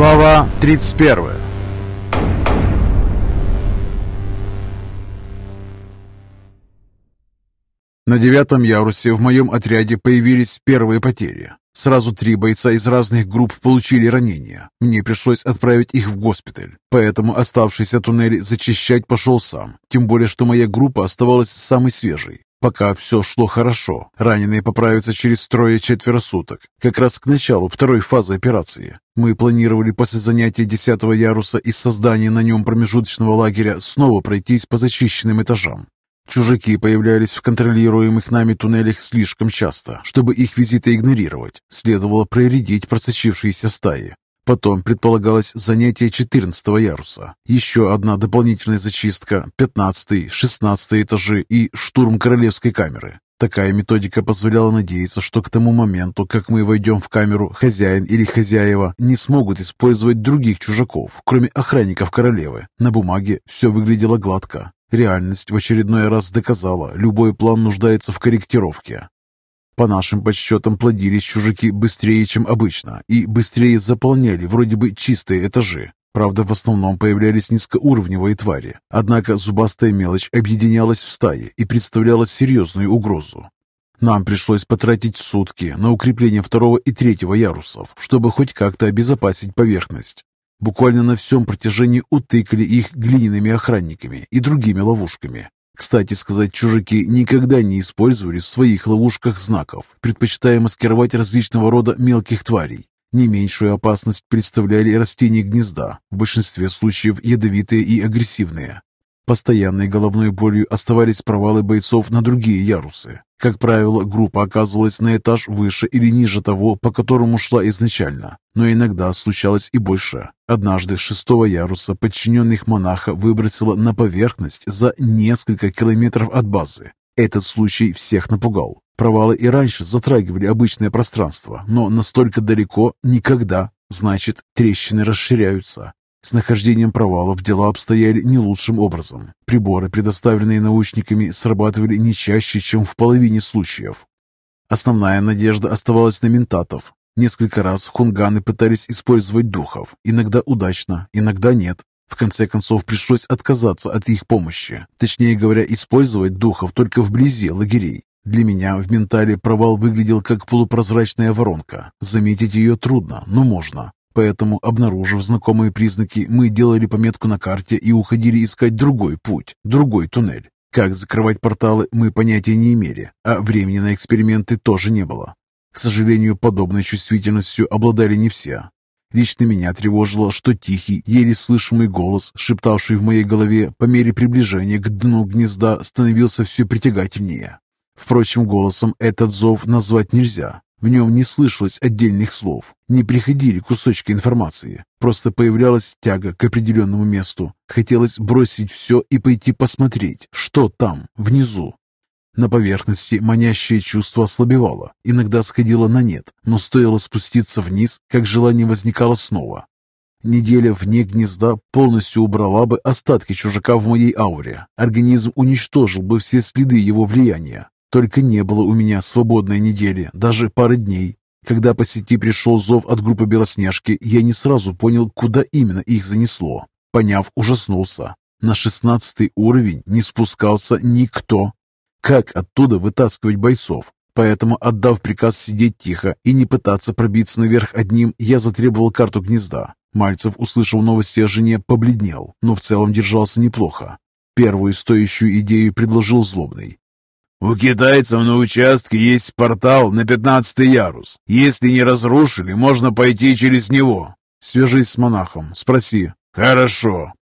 Глава 31 На девятом ярусе в моем отряде появились первые потери. Сразу три бойца из разных групп получили ранения. Мне пришлось отправить их в госпиталь, поэтому оставшийся туннель зачищать пошел сам, тем более, что моя группа оставалась самой свежей. Пока все шло хорошо, раненые поправятся через трое-четверо суток, как раз к началу второй фазы операции. Мы планировали после занятия десятого яруса и создания на нем промежуточного лагеря снова пройтись по зачищенным этажам. Чужаки появлялись в контролируемых нами туннелях слишком часто, чтобы их визиты игнорировать. Следовало проредить просочившиеся стаи. Потом предполагалось занятие 14 яруса, еще одна дополнительная зачистка, 15, 16 этажи и штурм королевской камеры. Такая методика позволяла надеяться, что к тому моменту, как мы войдем в камеру, хозяин или хозяева не смогут использовать других чужаков, кроме охранников королевы. На бумаге все выглядело гладко. Реальность в очередной раз доказала, любой план нуждается в корректировке. По нашим подсчетам плодились чужаки быстрее, чем обычно, и быстрее заполняли вроде бы чистые этажи. Правда, в основном появлялись низкоуровневые твари. Однако зубастая мелочь объединялась в стае и представляла серьезную угрозу. Нам пришлось потратить сутки на укрепление второго и третьего ярусов, чтобы хоть как-то обезопасить поверхность. Буквально на всем протяжении утыкали их глиняными охранниками и другими ловушками. Кстати сказать, чужаки никогда не использовали в своих ловушках знаков, предпочитая маскировать различного рода мелких тварей. Не меньшую опасность представляли растения гнезда, в большинстве случаев ядовитые и агрессивные. Постоянной головной болью оставались провалы бойцов на другие ярусы. Как правило, группа оказывалась на этаж выше или ниже того, по которому шла изначально, но иногда случалось и больше. Однажды шестого яруса подчиненных монаха выбросило на поверхность за несколько километров от базы. Этот случай всех напугал. Провалы и раньше затрагивали обычное пространство, но настолько далеко никогда. Значит, трещины расширяются. С нахождением провалов дела обстояли не лучшим образом. Приборы, предоставленные научниками, срабатывали не чаще, чем в половине случаев. Основная надежда оставалась на ментатов. Несколько раз хунганы пытались использовать духов, иногда удачно, иногда нет. В конце концов, пришлось отказаться от их помощи. Точнее говоря, использовать духов только вблизи лагерей. Для меня в ментале провал выглядел как полупрозрачная воронка. Заметить ее трудно, но можно. Поэтому, обнаружив знакомые признаки, мы делали пометку на карте и уходили искать другой путь, другой туннель. Как закрывать порталы, мы понятия не имели, а времени на эксперименты тоже не было. К сожалению, подобной чувствительностью обладали не все. Лично меня тревожило, что тихий, еле слышимый голос, шептавший в моей голове по мере приближения к дну гнезда, становился все притягательнее. Впрочем, голосом этот зов назвать нельзя. В нем не слышалось отдельных слов, не приходили кусочки информации, просто появлялась тяга к определенному месту. Хотелось бросить все и пойти посмотреть, что там, внизу. На поверхности манящее чувство ослабевало, иногда сходило на нет, но стоило спуститься вниз, как желание возникало снова. Неделя вне гнезда полностью убрала бы остатки чужака в моей ауре. Организм уничтожил бы все следы его влияния. Только не было у меня свободной недели, даже пары дней. Когда по сети пришел зов от группы Белоснежки, я не сразу понял, куда именно их занесло. Поняв, ужаснулся. На шестнадцатый уровень не спускался никто. Как оттуда вытаскивать бойцов? Поэтому, отдав приказ сидеть тихо и не пытаться пробиться наверх одним, я затребовал карту гнезда. Мальцев, услышав новости о жене, побледнел, но в целом держался неплохо. Первую стоящую идею предложил Злобный. У китайцев на участке есть портал на пятнадцатый ярус. Если не разрушили, можно пойти через него. Свяжись с монахом, спроси. Хорошо.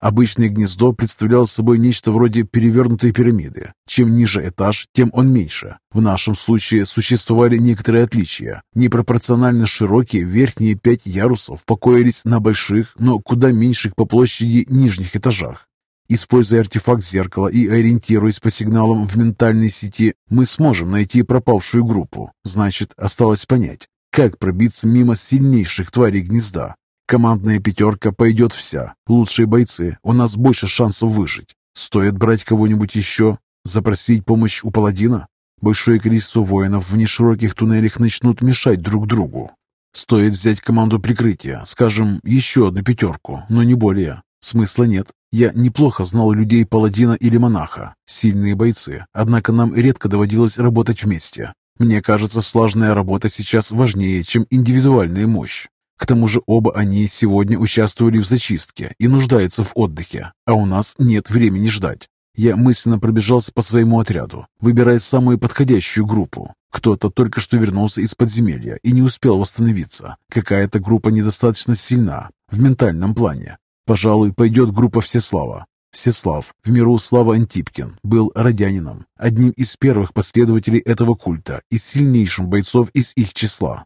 Обычное гнездо представляло собой нечто вроде перевернутой пирамиды. Чем ниже этаж, тем он меньше. В нашем случае существовали некоторые отличия. Непропорционально широкие верхние пять ярусов покоились на больших, но куда меньших по площади нижних этажах. Используя артефакт зеркала и ориентируясь по сигналам в ментальной сети, мы сможем найти пропавшую группу. Значит, осталось понять, как пробиться мимо сильнейших тварей гнезда. Командная пятерка пойдет вся. Лучшие бойцы, у нас больше шансов выжить. Стоит брать кого-нибудь еще? Запросить помощь у паладина? Большое количество воинов в нешироких туннелях начнут мешать друг другу. Стоит взять команду прикрытия, скажем, еще одну пятерку, но не более. Смысла нет. Я неплохо знал людей паладина или монаха, сильные бойцы, однако нам редко доводилось работать вместе. Мне кажется, слаженная работа сейчас важнее, чем индивидуальная мощь. К тому же оба они сегодня участвовали в зачистке и нуждаются в отдыхе, а у нас нет времени ждать. Я мысленно пробежался по своему отряду, выбирая самую подходящую группу. Кто-то только что вернулся из подземелья и не успел восстановиться. Какая-то группа недостаточно сильна в ментальном плане. Пожалуй, пойдет группа Всеслава. Всеслав, в миру Слава Антипкин, был родянином, одним из первых последователей этого культа и сильнейшим бойцов из их числа.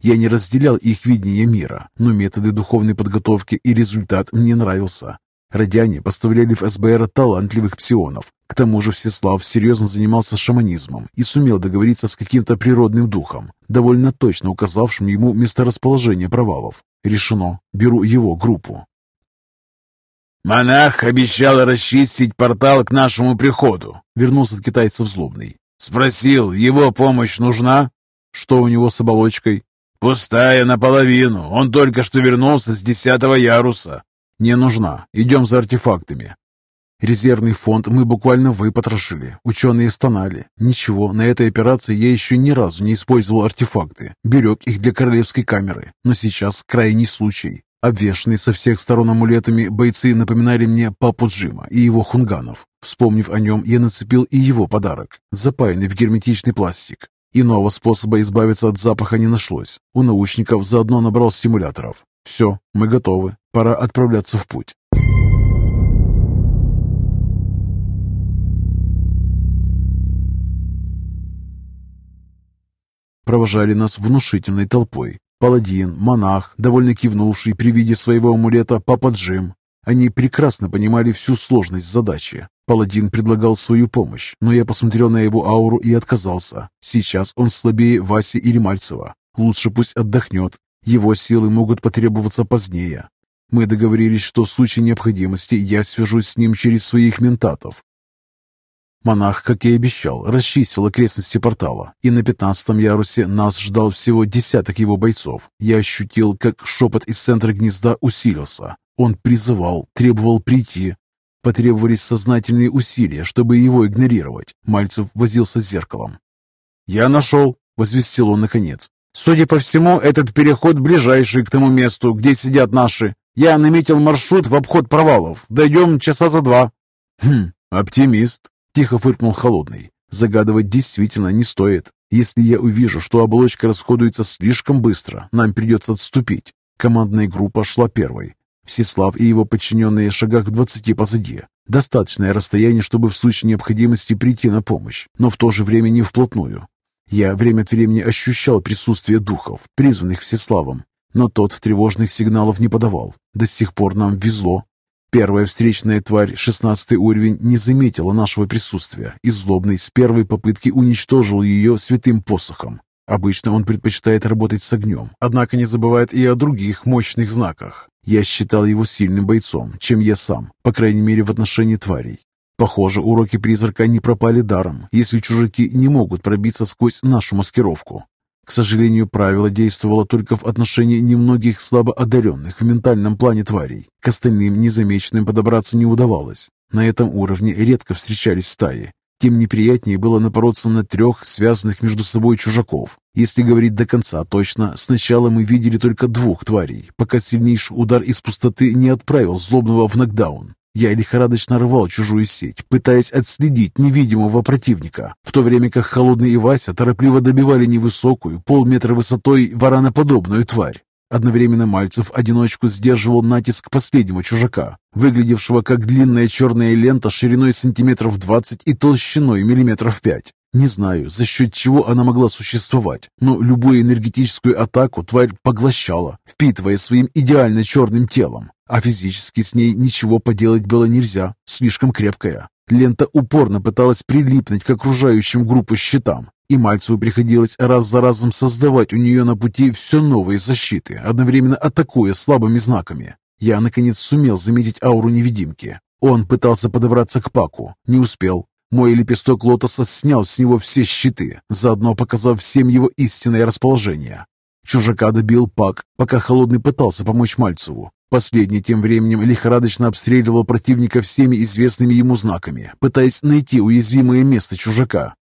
Я не разделял их видение мира, но методы духовной подготовки и результат мне нравился. Родяне поставляли в СБР талантливых псионов. К тому же Всеслав серьезно занимался шаманизмом и сумел договориться с каким-то природным духом, довольно точно указавшим ему месторасположение провалов. Решено. Беру его группу. «Монах обещал расчистить портал к нашему приходу», — вернулся от китайцев злобный. «Спросил, его помощь нужна?» «Что у него с оболочкой?» «Пустая наполовину. Он только что вернулся с десятого яруса». «Не нужна. Идем за артефактами». Резервный фонд мы буквально выпотрошили. Ученые стонали. Ничего, на этой операции я еще ни разу не использовал артефакты. Берег их для королевской камеры. Но сейчас крайний случай. Обвешанные со всех сторон амулетами, бойцы напоминали мне папу Джима и его хунганов. Вспомнив о нем, я нацепил и его подарок, запаянный в герметичный пластик. Иного способа избавиться от запаха не нашлось. У научников заодно набрал стимуляторов. Все, мы готовы. Пора отправляться в путь. Провожали нас внушительной толпой. Паладин, монах, довольно кивнувший при виде своего амулета Папа Джим. Они прекрасно понимали всю сложность задачи. Паладин предлагал свою помощь, но я посмотрел на его ауру и отказался. Сейчас он слабее Васи или Мальцева. Лучше пусть отдохнет. Его силы могут потребоваться позднее. Мы договорились, что в случае необходимости я свяжусь с ним через своих ментатов. Монах, как и обещал, расчистил окрестности портала, и на пятнадцатом ярусе нас ждал всего десяток его бойцов. Я ощутил, как шепот из центра гнезда усилился. Он призывал, требовал прийти. Потребовались сознательные усилия, чтобы его игнорировать. Мальцев возился с зеркалом. «Я нашел», — возвестил он наконец. «Судя по всему, этот переход ближайший к тому месту, где сидят наши. Я наметил маршрут в обход провалов. Дойдем часа за два». «Хм, оптимист», Тихо фыркнул холодный. Загадывать действительно не стоит. Если я увижу, что оболочка расходуется слишком быстро, нам придется отступить. Командная группа шла первой. Всеслав и его подчиненные шагах в двадцати позади. Достаточное расстояние, чтобы в случае необходимости прийти на помощь, но в то же время не вплотную. Я время от времени ощущал присутствие духов, призванных Всеславом, но тот тревожных сигналов не подавал. До сих пор нам везло. Первая встречная тварь, шестнадцатый уровень, не заметила нашего присутствия, и злобный с первой попытки уничтожил ее святым посохом. Обычно он предпочитает работать с огнем, однако не забывает и о других мощных знаках. Я считал его сильным бойцом, чем я сам, по крайней мере в отношении тварей. Похоже, уроки призрака не пропали даром, если чужаки не могут пробиться сквозь нашу маскировку. К сожалению, правило действовало только в отношении немногих слабо одаренных в ментальном плане тварей. К остальным незамеченным подобраться не удавалось. На этом уровне редко встречались стаи. Тем неприятнее было напороться на трех связанных между собой чужаков. Если говорить до конца точно, сначала мы видели только двух тварей, пока сильнейший удар из пустоты не отправил злобного в нокдаун. Я лихорадочно рвал чужую сеть, пытаясь отследить невидимого противника, в то время как Холодный и Вася торопливо добивали невысокую, полметра высотой, вараноподобную тварь. Одновременно Мальцев одиночку сдерживал натиск последнего чужака, выглядевшего как длинная черная лента шириной сантиметров 20 и толщиной миллиметров 5. Не знаю, за счет чего она могла существовать, но любую энергетическую атаку тварь поглощала, впитывая своим идеально черным телом. А физически с ней ничего поделать было нельзя, слишком крепкая. Лента упорно пыталась прилипнуть к окружающим группу щитам, и Мальцеву приходилось раз за разом создавать у нее на пути все новые защиты, одновременно атакуя слабыми знаками. Я, наконец, сумел заметить ауру невидимки. Он пытался подобраться к Паку, не успел. Мой лепесток лотоса снял с него все щиты, заодно показав всем его истинное расположение. Чужака добил Пак, пока Холодный пытался помочь Мальцеву. Последний тем временем лихорадочно обстреливал противника всеми известными ему знаками, пытаясь найти уязвимое место чужака.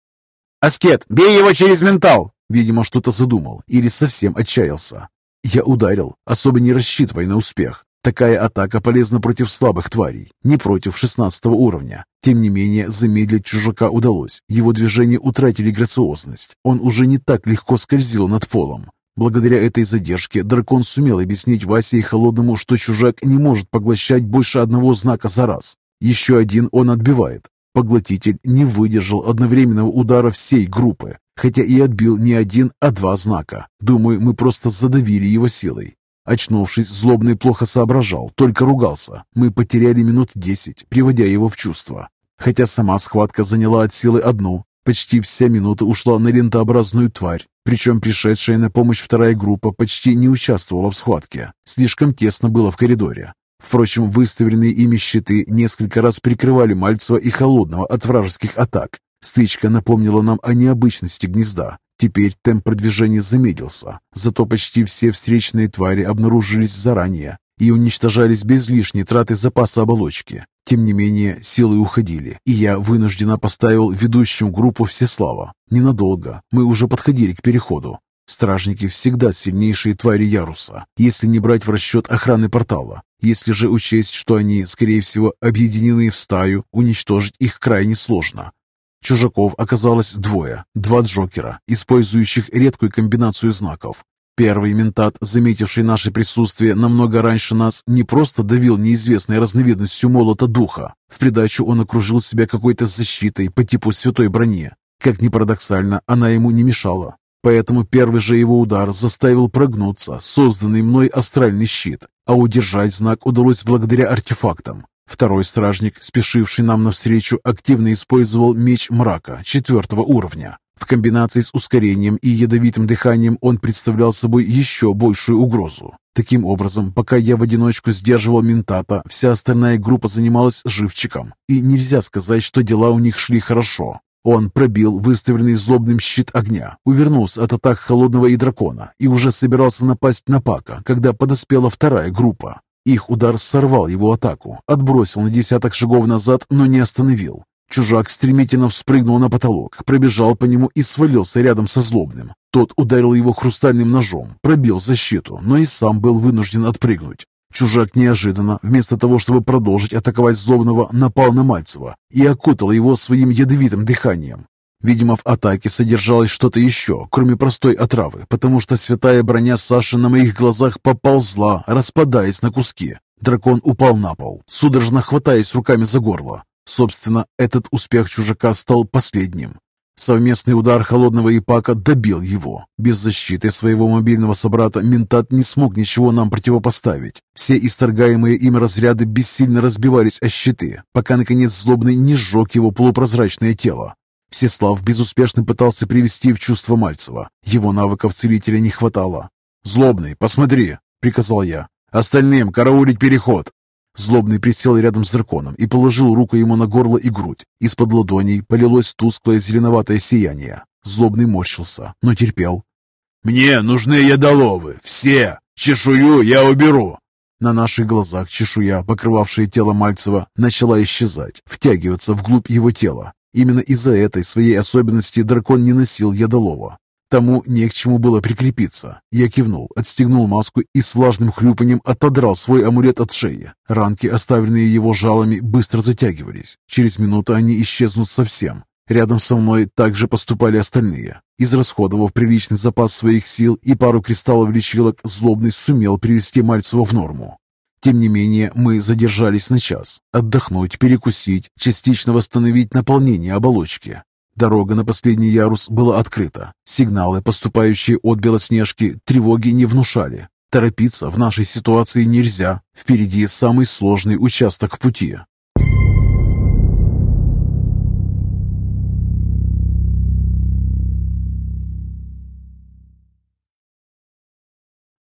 «Аскет, бей его через ментал!» Видимо, что-то задумал или совсем отчаялся. Я ударил, особо не рассчитывая на успех. Такая атака полезна против слабых тварей, не против шестнадцатого уровня. Тем не менее, замедлить чужака удалось. Его движения утратили грациозность. Он уже не так легко скользил над полом. Благодаря этой задержке дракон сумел объяснить Васе и Холодному, что чужак не может поглощать больше одного знака за раз. Еще один он отбивает. Поглотитель не выдержал одновременного удара всей группы, хотя и отбил не один, а два знака. Думаю, мы просто задавили его силой. Очнувшись, злобный плохо соображал, только ругался. Мы потеряли минут десять, приводя его в чувство. Хотя сама схватка заняла от силы одну, почти вся минута ушла на лентообразную тварь, причем пришедшая на помощь вторая группа почти не участвовала в схватке. Слишком тесно было в коридоре. Впрочем, выставленные ими щиты несколько раз прикрывали Мальцева и Холодного от вражеских атак. Стычка напомнила нам о необычности гнезда. Теперь темп продвижения замедлился, зато почти все встречные твари обнаружились заранее и уничтожались без лишней траты запаса оболочки. Тем не менее, силы уходили, и я вынужденно поставил ведущим группу Всеслава. Ненадолго, мы уже подходили к переходу. Стражники всегда сильнейшие твари Яруса, если не брать в расчет охраны портала. Если же учесть, что они, скорее всего, объединены в стаю, уничтожить их крайне сложно. Чужаков оказалось двое, два Джокера, использующих редкую комбинацию знаков. Первый ментат, заметивший наше присутствие намного раньше нас, не просто давил неизвестной разновидностью молота духа. В придачу он окружил себя какой-то защитой по типу святой брони. Как ни парадоксально, она ему не мешала. Поэтому первый же его удар заставил прогнуться созданный мной астральный щит, а удержать знак удалось благодаря артефактам. Второй стражник, спешивший нам навстречу, активно использовал меч мрака четвертого уровня. В комбинации с ускорением и ядовитым дыханием он представлял собой еще большую угрозу. Таким образом, пока я в одиночку сдерживал ментата, вся остальная группа занималась живчиком, и нельзя сказать, что дела у них шли хорошо. Он пробил выставленный злобным щит огня, увернулся от атак холодного и дракона и уже собирался напасть на Пака, когда подоспела вторая группа. Их удар сорвал его атаку, отбросил на десяток шагов назад, но не остановил. Чужак стремительно вспрыгнул на потолок, пробежал по нему и свалился рядом со злобным. Тот ударил его хрустальным ножом, пробил защиту, но и сам был вынужден отпрыгнуть. Чужак неожиданно, вместо того, чтобы продолжить атаковать злобного, напал на Мальцева и окутал его своим ядовитым дыханием. Видимо, в атаке содержалось что-то еще, кроме простой отравы, потому что святая броня Саши на моих глазах поползла, распадаясь на куски. Дракон упал на пол, судорожно хватаясь руками за горло. Собственно, этот успех чужака стал последним. Совместный удар холодного Ипака добил его. Без защиты своего мобильного собрата ментат не смог ничего нам противопоставить. Все исторгаемые им разряды бессильно разбивались о щиты, пока, наконец, злобный не сжег его полупрозрачное тело. Всеслав безуспешно пытался привести в чувство Мальцева. Его навыков целителя не хватало. «Злобный, посмотри!» — приказал я. «Остальным караулить переход!» Злобный присел рядом с драконом и положил руку ему на горло и грудь. Из-под ладоней полилось тусклое зеленоватое сияние. Злобный морщился, но терпел. «Мне нужны ядоловы! Все! Чешую я уберу!» На наших глазах чешуя, покрывавшая тело Мальцева, начала исчезать, втягиваться вглубь его тела. Именно из-за этой своей особенности дракон не носил ядолова. Тому не к чему было прикрепиться. Я кивнул, отстегнул маску и с влажным хлюпанием отодрал свой амулет от шеи. Ранки, оставленные его жалами, быстро затягивались. Через минуту они исчезнут совсем. Рядом со мной также поступали остальные. Израсходовав приличный запас своих сил и пару кристаллов лечилок, злобный сумел привести Мальцева в норму. Тем не менее, мы задержались на час. Отдохнуть, перекусить, частично восстановить наполнение оболочки. Дорога на последний ярус была открыта. Сигналы, поступающие от Белоснежки, тревоги не внушали. Торопиться в нашей ситуации нельзя. Впереди самый сложный участок пути.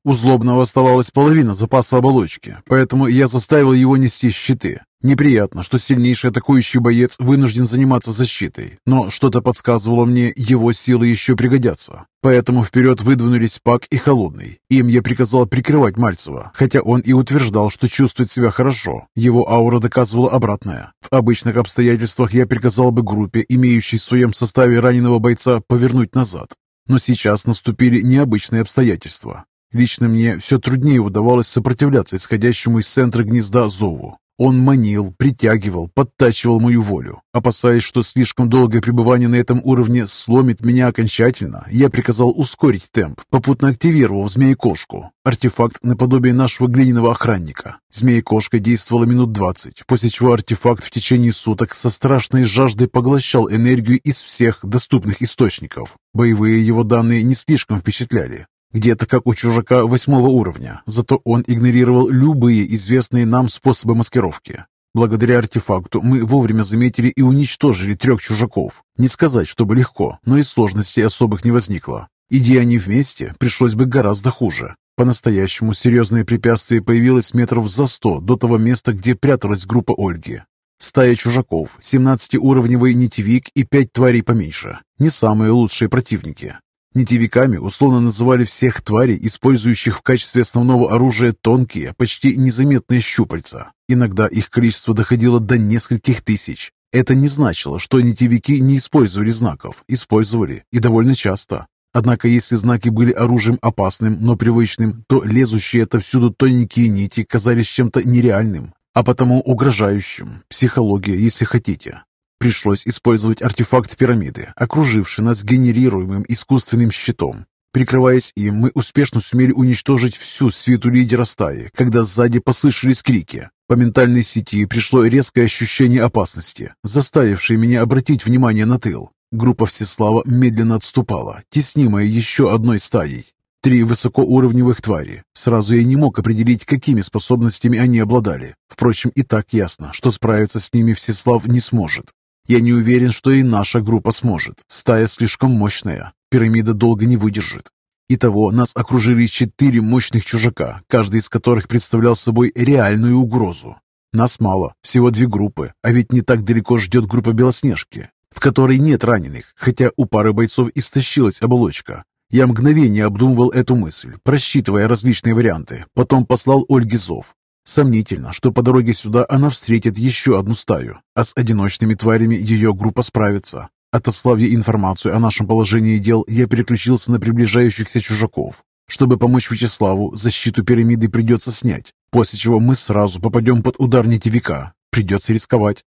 У Злобного оставалась половина запаса оболочки, поэтому я заставил его нести щиты. Неприятно, что сильнейший атакующий боец вынужден заниматься защитой, но что-то подсказывало мне, его силы еще пригодятся. Поэтому вперед выдвинулись Пак и Холодный. Им я приказал прикрывать Мальцева, хотя он и утверждал, что чувствует себя хорошо. Его аура доказывала обратное. В обычных обстоятельствах я приказал бы группе, имеющей в своем составе раненого бойца, повернуть назад. Но сейчас наступили необычные обстоятельства. Лично мне все труднее удавалось сопротивляться исходящему из центра гнезда зову. Он манил, притягивал, подтачивал мою волю. Опасаясь, что слишком долгое пребывание на этом уровне сломит меня окончательно, я приказал ускорить темп, попутно активировав змеекошку, артефакт наподобие нашего глиняного охранника. Змеекошка действовала минут двадцать, после чего артефакт в течение суток со страшной жаждой поглощал энергию из всех доступных источников. Боевые его данные не слишком впечатляли. Где-то как у чужака восьмого уровня, зато он игнорировал любые известные нам способы маскировки. Благодаря артефакту мы вовремя заметили и уничтожили трех чужаков. Не сказать, чтобы легко, но и сложностей особых не возникло. Иди они вместе, пришлось бы гораздо хуже. По-настоящему серьезное препятствие появилось метров за сто до того места, где пряталась группа Ольги. Стая чужаков, 17-уровневый нитевик и пять тварей поменьше. Не самые лучшие противники. Нитевиками условно называли всех тварей, использующих в качестве основного оружия тонкие, почти незаметные щупальца. Иногда их количество доходило до нескольких тысяч. Это не значило, что нитевики не использовали знаков. Использовали, и довольно часто. Однако, если знаки были оружием опасным, но привычным, то лезущие отовсюду тоненькие нити казались чем-то нереальным, а потому угрожающим. Психология, если хотите. Пришлось использовать артефакт пирамиды, окруживший нас генерируемым искусственным щитом. Прикрываясь им, мы успешно сумели уничтожить всю свиту лидера стаи, когда сзади послышались крики. По ментальной сети пришло резкое ощущение опасности, заставившее меня обратить внимание на тыл. Группа Всеслава медленно отступала, теснимая еще одной стаей. Три высокоуровневых твари. Сразу я не мог определить, какими способностями они обладали. Впрочем, и так ясно, что справиться с ними Всеслав не сможет. Я не уверен, что и наша группа сможет. Стая слишком мощная. Пирамида долго не выдержит. Итого нас окружили четыре мощных чужака, каждый из которых представлял собой реальную угрозу. Нас мало, всего две группы, а ведь не так далеко ждет группа Белоснежки, в которой нет раненых, хотя у пары бойцов истощилась оболочка. Я мгновение обдумывал эту мысль, просчитывая различные варианты, потом послал Ольге зов. Сомнительно, что по дороге сюда она встретит еще одну стаю, а с одиночными тварями ее группа справится. Отослав ей информацию о нашем положении дел, я переключился на приближающихся чужаков. Чтобы помочь Вячеславу, защиту пирамиды придется снять, после чего мы сразу попадем под удар нитевика. Придется рисковать.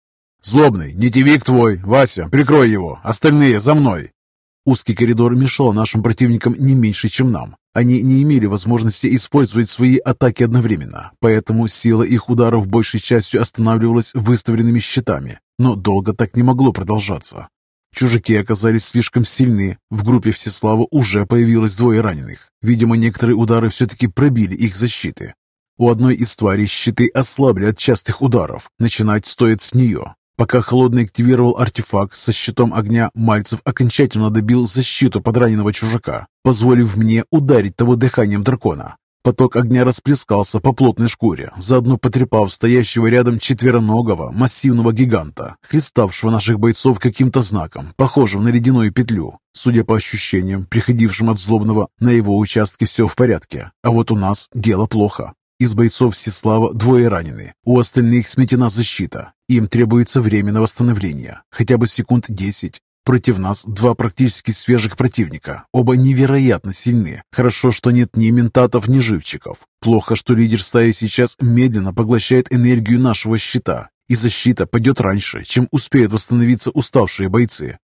«Злобный, нитевик твой! Вася, прикрой его! Остальные за мной!» Узкий коридор мешал нашим противникам не меньше, чем нам. Они не имели возможности использовать свои атаки одновременно, поэтому сила их ударов большей частью останавливалась выставленными щитами, но долго так не могло продолжаться. Чужаки оказались слишком сильны, в группе Всеслава уже появилось двое раненых. Видимо, некоторые удары все-таки пробили их защиты. У одной из тварей щиты ослабли от частых ударов, начинать стоит с нее. Пока Холодный активировал артефакт со щитом огня, Мальцев окончательно добил защиту подраненного чужака, позволив мне ударить того дыханием дракона. Поток огня расплескался по плотной шкуре, заодно потрепав стоящего рядом четвероногого массивного гиганта, хлеставшего наших бойцов каким-то знаком, похожим на ледяную петлю. Судя по ощущениям, приходившим от злобного, на его участке все в порядке, а вот у нас дело плохо. Из бойцов Сеслава двое ранены, у остальных сметена защита. Им требуется время на восстановление, хотя бы секунд десять. Против нас два практически свежих противника, оба невероятно сильны. Хорошо, что нет ни ментатов, ни живчиков. Плохо, что лидер стаи сейчас медленно поглощает энергию нашего щита, и защита пойдет раньше, чем успеют восстановиться уставшие бойцы.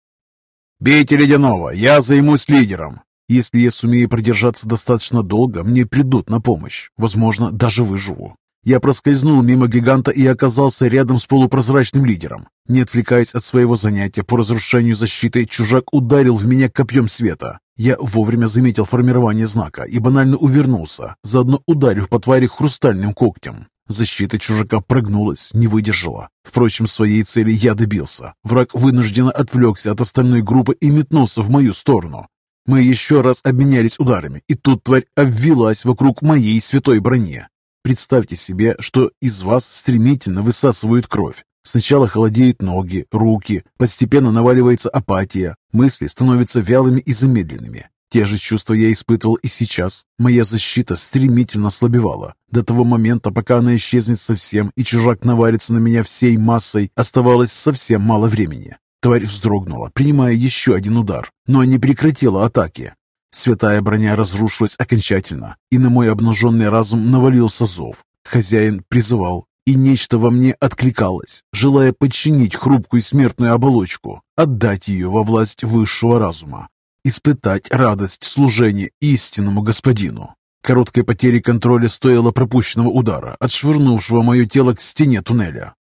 «Бейте ледяного, я займусь лидером!» Если я сумею продержаться достаточно долго, мне придут на помощь. Возможно, даже выживу. Я проскользнул мимо гиганта и оказался рядом с полупрозрачным лидером. Не отвлекаясь от своего занятия по разрушению защиты, чужак ударил в меня копьем света. Я вовремя заметил формирование знака и банально увернулся, заодно ударив по твари хрустальным когтем. Защита чужака прогнулась, не выдержала. Впрочем, своей цели я добился. Враг вынужденно отвлекся от остальной группы и метнулся в мою сторону. Мы еще раз обменялись ударами, и тут тварь обвелась вокруг моей святой брони. Представьте себе, что из вас стремительно высасывают кровь. Сначала холодеют ноги, руки, постепенно наваливается апатия, мысли становятся вялыми и замедленными. Те же чувства я испытывал и сейчас. Моя защита стремительно ослабевала. До того момента, пока она исчезнет совсем и чужак наварится на меня всей массой, оставалось совсем мало времени. Тварь вздрогнула, принимая еще один удар, но не прекратила атаки. Святая броня разрушилась окончательно, и на мой обнаженный разум навалился зов. Хозяин призывал, и нечто во мне откликалось, желая подчинить хрупкую смертную оболочку, отдать ее во власть высшего разума, испытать радость служения истинному господину. Короткой потери контроля стоило пропущенного удара, отшвырнувшего мое тело к стене туннеля.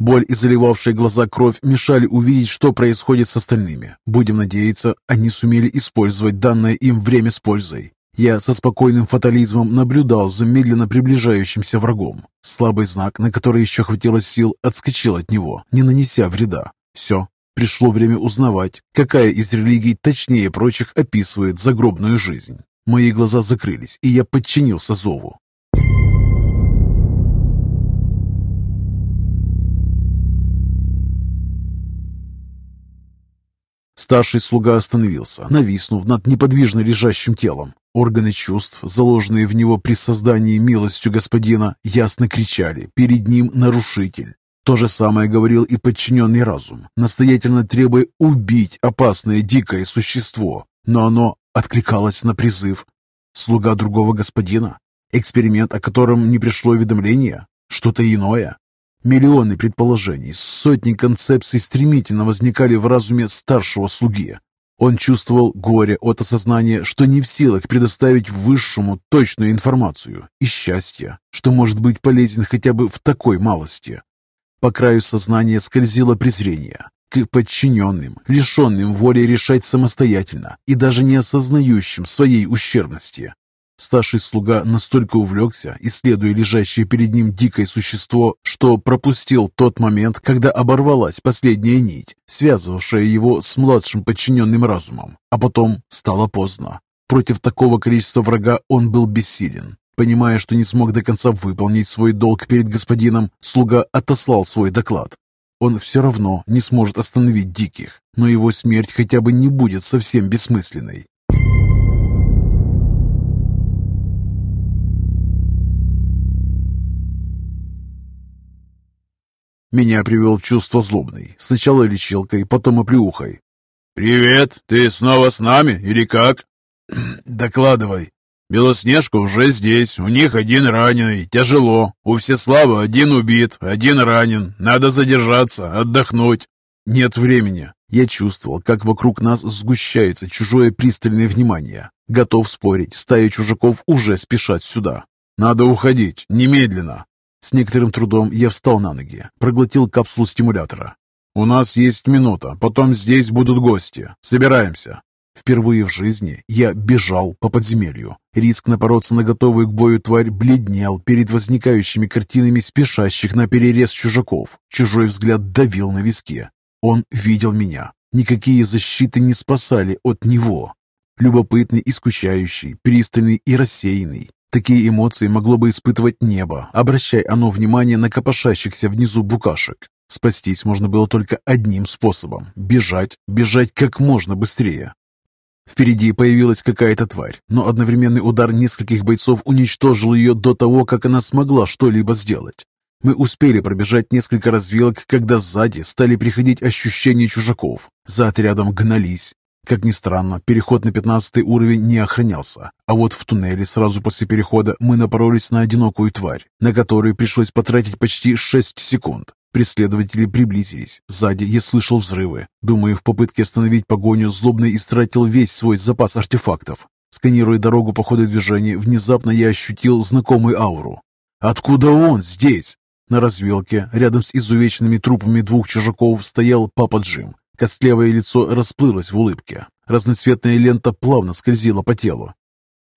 Боль и заливавшая глаза кровь мешали увидеть, что происходит с остальными. Будем надеяться, они сумели использовать данное им время с пользой. Я со спокойным фатализмом наблюдал за медленно приближающимся врагом. Слабый знак, на который еще хватило сил, отскочил от него, не нанеся вреда. Все, пришло время узнавать, какая из религий точнее прочих описывает загробную жизнь. Мои глаза закрылись, и я подчинился зову. Старший слуга остановился, нависнув над неподвижно лежащим телом. Органы чувств, заложенные в него при создании милостью господина, ясно кричали «Перед ним нарушитель!». То же самое говорил и подчиненный разум, настоятельно требуя убить опасное дикое существо, но оно откликалось на призыв. Слуга другого господина? Эксперимент, о котором не пришло уведомление? Что-то иное? Миллионы предположений, сотни концепций стремительно возникали в разуме старшего слуги. Он чувствовал горе от осознания, что не в силах предоставить высшему точную информацию, и счастье, что может быть полезен хотя бы в такой малости. По краю сознания скользило презрение к подчиненным, лишенным воли решать самостоятельно и даже не осознающим своей ущербности. Старший слуга настолько увлекся, исследуя лежащее перед ним дикое существо, что пропустил тот момент, когда оборвалась последняя нить, связывавшая его с младшим подчиненным разумом. А потом стало поздно. Против такого количества врага он был бессилен. Понимая, что не смог до конца выполнить свой долг перед господином, слуга отослал свой доклад. Он все равно не сможет остановить диких, но его смерть хотя бы не будет совсем бессмысленной. Меня привел в чувство злобный. Сначала лечилкой, потом оплеухой. «Привет! Ты снова с нами или как?» «Докладывай». «Белоснежка уже здесь. У них один раненый. Тяжело. У Всеслава один убит, один ранен. Надо задержаться, отдохнуть». «Нет времени». Я чувствовал, как вокруг нас сгущается чужое пристальное внимание. Готов спорить, стая чужаков уже спешат сюда. «Надо уходить. Немедленно». С некоторым трудом я встал на ноги, проглотил капсулу стимулятора. «У нас есть минута, потом здесь будут гости. Собираемся». Впервые в жизни я бежал по подземелью. Риск напороться на готовую к бою тварь бледнел перед возникающими картинами спешащих на перерез чужаков. Чужой взгляд давил на виске. Он видел меня. Никакие защиты не спасали от него. Любопытный и скучающий, пристальный и рассеянный. Такие эмоции могло бы испытывать небо, обращая оно внимание на копошащихся внизу букашек. Спастись можно было только одним способом – бежать, бежать как можно быстрее. Впереди появилась какая-то тварь, но одновременный удар нескольких бойцов уничтожил ее до того, как она смогла что-либо сделать. Мы успели пробежать несколько развилок, когда сзади стали приходить ощущения чужаков. За отрядом гнались, как ни странно, переход на пятнадцатый уровень не охранялся, а вот в туннеле сразу после перехода мы напоролись на одинокую тварь, на которую пришлось потратить почти шесть секунд. Преследователи приблизились. Сзади я слышал взрывы. Думаю, в попытке остановить погоню злобный истратил весь свой запас артефактов. Сканируя дорогу по ходу движения, внезапно я ощутил знакомую ауру. «Откуда он здесь?» На развилке, рядом с изувеченными трупами двух чужаков, стоял Папа Джим. Костлявое лицо расплылось в улыбке. Разноцветная лента плавно скользила по телу.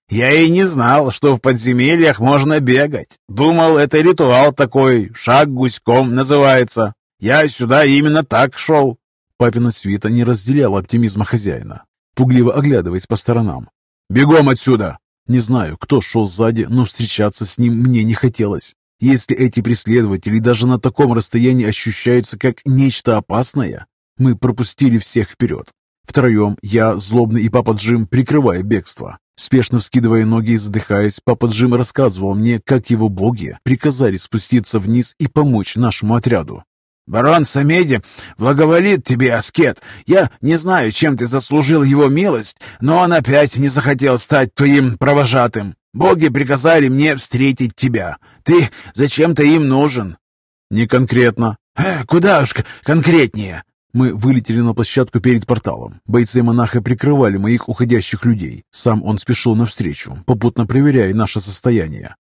«Я и не знал, что в подземельях можно бегать. Думал, это ритуал такой, шаг гуськом называется. Я сюда именно так шел». Папина свита не разделяла оптимизма хозяина, пугливо оглядываясь по сторонам. «Бегом отсюда!» Не знаю, кто шел сзади, но встречаться с ним мне не хотелось. Если эти преследователи даже на таком расстоянии ощущаются как нечто опасное, мы пропустили всех вперед. Втроем я, Злобный и Папа Джим, прикрывая бегство. Спешно вскидывая ноги и задыхаясь, Папа Джим рассказывал мне, как его боги приказали спуститься вниз и помочь нашему отряду. «Барон Самеди благоволит тебе, аскет. Я не знаю, чем ты заслужил его милость, но он опять не захотел стать твоим провожатым. Боги приказали мне встретить тебя. Ты зачем-то им нужен». «Не конкретно». «Э, «Куда уж конкретнее?» Мы вылетели на площадку перед порталом. Бойцы монаха прикрывали моих уходящих людей. Сам он спешил навстречу, попутно проверяя наше состояние.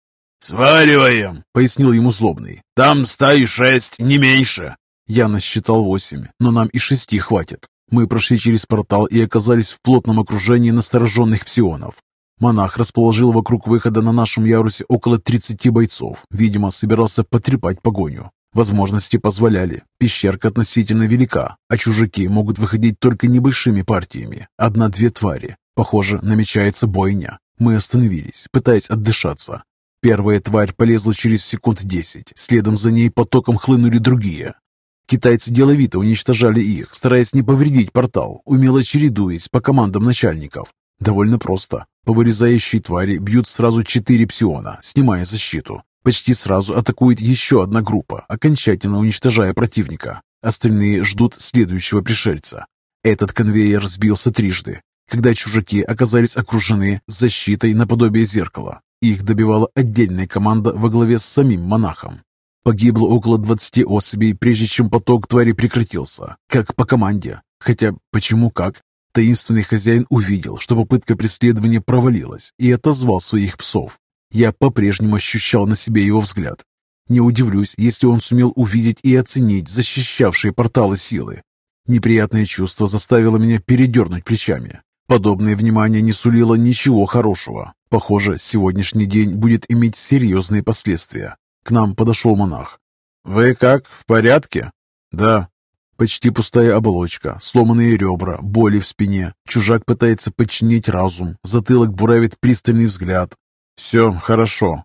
«Сваливаем!» — пояснил ему злобный. «Там стаи шесть, не меньше!» Я насчитал восемь, но нам и шести хватит. Мы прошли через портал и оказались в плотном окружении настороженных псионов. Монах расположил вокруг выхода на нашем ярусе около 30 бойцов. Видимо, собирался потрепать погоню. Возможности позволяли. Пещерка относительно велика, а чужаки могут выходить только небольшими партиями. Одна-две твари. Похоже, намечается бойня. Мы остановились, пытаясь отдышаться. Первая тварь полезла через секунд десять, следом за ней потоком хлынули другие. Китайцы деловито уничтожали их, стараясь не повредить портал, умело чередуясь по командам начальников. Довольно просто. По вырезающей твари бьют сразу четыре псиона, снимая защиту. Почти сразу атакует еще одна группа, окончательно уничтожая противника. Остальные ждут следующего пришельца. Этот конвейер сбился трижды, когда чужаки оказались окружены защитой наподобие зеркала. Их добивала отдельная команда во главе с самим монахом. Погибло около 20 особей, прежде чем поток твари прекратился, как по команде. Хотя почему как? Таинственный хозяин увидел, что попытка преследования провалилась и отозвал своих псов. Я по-прежнему ощущал на себе его взгляд. Не удивлюсь, если он сумел увидеть и оценить защищавшие порталы силы. Неприятное чувство заставило меня передернуть плечами. Подобное внимание не сулило ничего хорошего. Похоже, сегодняшний день будет иметь серьезные последствия. К нам подошел монах. «Вы как, в порядке?» «Да». Почти пустая оболочка, сломанные ребра, боли в спине. Чужак пытается подчинить разум, затылок буравит пристальный взгляд. «Все хорошо».